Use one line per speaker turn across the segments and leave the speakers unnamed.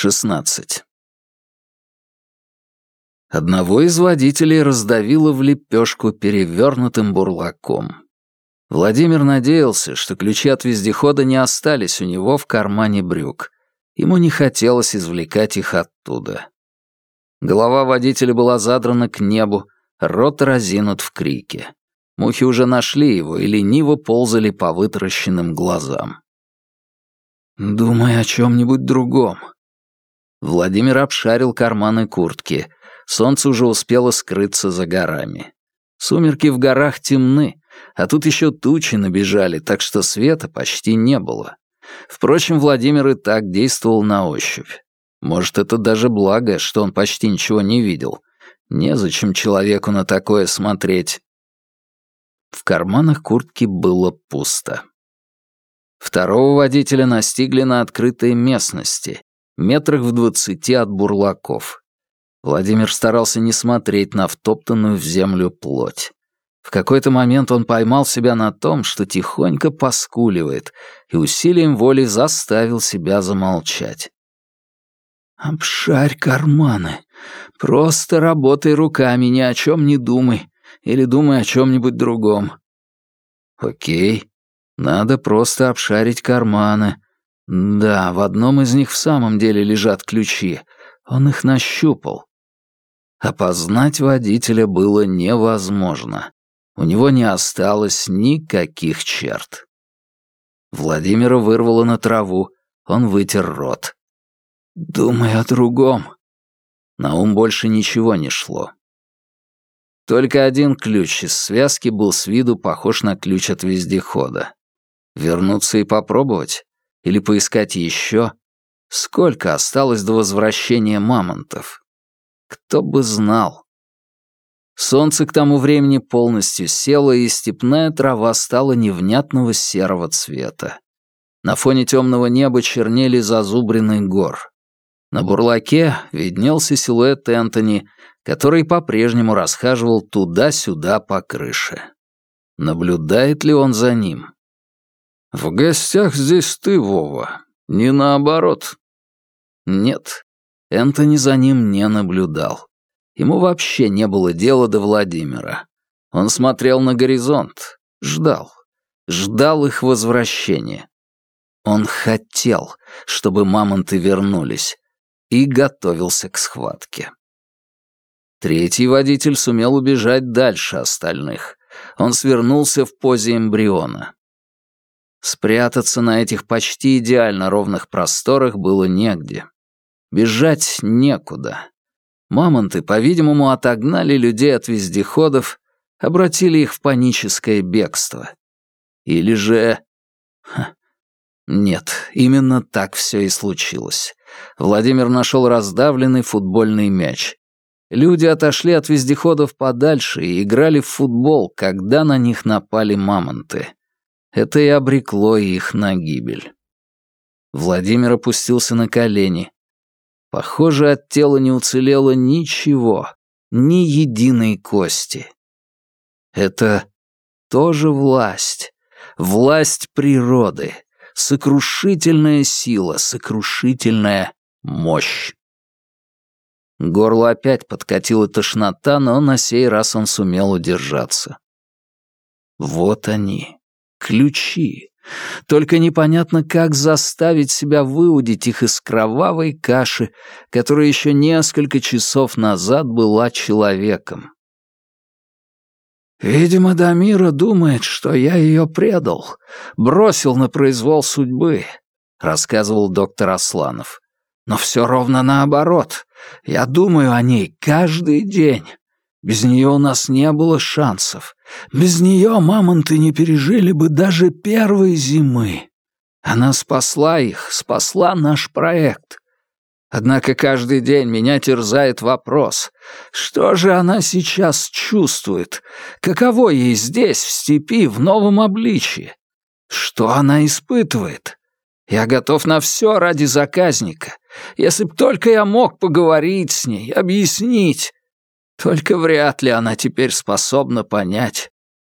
16. Одного из водителей раздавило в лепешку перевернутым бурлаком. Владимир надеялся, что ключи от вездехода не остались у него в кармане брюк. Ему не хотелось извлекать их оттуда. Голова водителя была задрана к небу, рот разинут в крике. Мухи уже нашли его и лениво ползали по вытаращенным глазам. «Думай о чем-нибудь другом». Владимир обшарил карманы куртки. Солнце уже успело скрыться за горами. Сумерки в горах темны, а тут еще тучи набежали, так что света почти не было. Впрочем, Владимир и так действовал на ощупь. Может, это даже благо, что он почти ничего не видел. Незачем человеку на такое смотреть. В карманах куртки было пусто. Второго водителя настигли на открытой местности, метрах в двадцати от бурлаков. Владимир старался не смотреть на втоптанную в землю плоть. В какой-то момент он поймал себя на том, что тихонько поскуливает, и усилием воли заставил себя замолчать. «Обшарь карманы. Просто работай руками, ни о чем не думай. Или думай о чем-нибудь другом». «Окей. Надо просто обшарить карманы. Да, в одном из них в самом деле лежат ключи. Он их нащупал. Опознать водителя было невозможно. У него не осталось никаких черт. Владимира вырвало на траву, он вытер рот. «Думай о другом». На ум больше ничего не шло. Только один ключ из связки был с виду похож на ключ от вездехода. Вернуться и попробовать? Или поискать еще? Сколько осталось до возвращения мамонтов? Кто бы знал. Солнце к тому времени полностью село, и степная трава стала невнятного серого цвета. На фоне темного неба чернели зазубрины гор. На бурлаке виднелся силуэт Энтони, который по-прежнему расхаживал туда-сюда по крыше. Наблюдает ли он за ним? «В гостях здесь ты, Вова, не наоборот». Нет, Энтони за ним не наблюдал. Ему вообще не было дела до Владимира. Он смотрел на горизонт, ждал, ждал их возвращения. Он хотел, чтобы мамонты вернулись, и готовился к схватке. Третий водитель сумел убежать дальше остальных. Он свернулся в позе эмбриона. Спрятаться на этих почти идеально ровных просторах было негде. Бежать некуда. Мамонты, по-видимому, отогнали людей от вездеходов, обратили их в паническое бегство. Или же... Ха. Нет, именно так все и случилось. Владимир нашел раздавленный футбольный мяч. Люди отошли от вездеходов подальше и играли в футбол, когда на них напали мамонты. Это и обрекло их на гибель. Владимир опустился на колени, Похоже, от тела не уцелело ничего, ни единой кости. Это тоже власть, власть природы, сокрушительная сила, сокрушительная мощь. Горло опять подкатила тошнота, но на сей раз он сумел удержаться. Вот они, ключи, только непонятно, как заставить себя выудить их из кровавой каши, которая еще несколько часов назад была человеком. «Видимо, Дамира думает, что я ее предал, бросил на произвол судьбы», — рассказывал доктор Асланов. «Но все ровно наоборот. Я думаю о ней каждый день. Без нее у нас не было шансов. Без нее мамонты не пережили бы даже первой зимы. Она спасла их, спасла наш проект. Однако каждый день меня терзает вопрос, что же она сейчас чувствует? Каково ей здесь, в степи, в новом обличье? Что она испытывает? Я готов на все ради заказника. Если б только я мог поговорить с ней, объяснить, только вряд ли она теперь способна понять.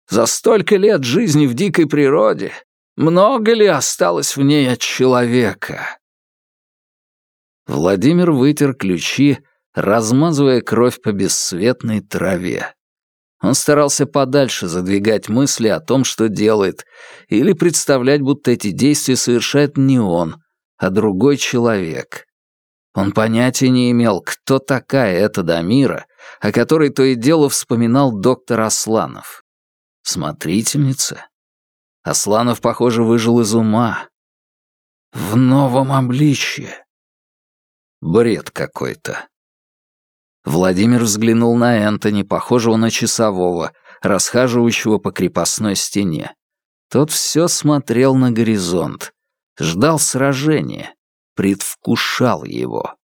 За столько лет жизни в дикой природе много ли осталось в ней от человека? Владимир вытер ключи, размазывая кровь по бесцветной траве. Он старался подальше задвигать мысли о том, что делает, или представлять, будто эти действия совершает не он, а другой человек. Он понятия не имел, кто такая эта Дамира, о которой то и дело вспоминал доктор Асланов. Смотрительница? Асланов, похоже, выжил из ума. В новом обличье. Бред какой-то. Владимир взглянул на Энтони, похожего на часового, расхаживающего по крепостной стене. Тот все смотрел на горизонт, ждал сражения, предвкушал его.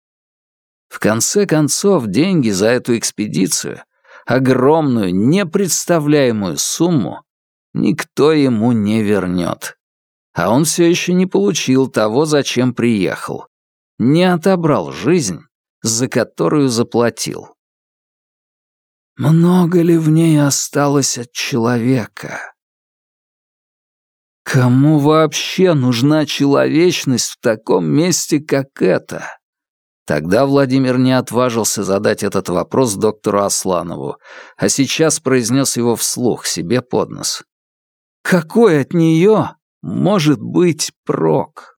В конце концов, деньги за эту экспедицию, огромную, непредставляемую сумму, никто ему не вернет. А он все еще не получил того, зачем приехал. Не отобрал жизнь, за которую заплатил. Много ли в ней осталось от человека? Кому вообще нужна человечность в таком месте, как это? Тогда Владимир не отважился задать этот вопрос доктору Асланову, а сейчас произнес его вслух себе под нос. Какой от нее может быть прок?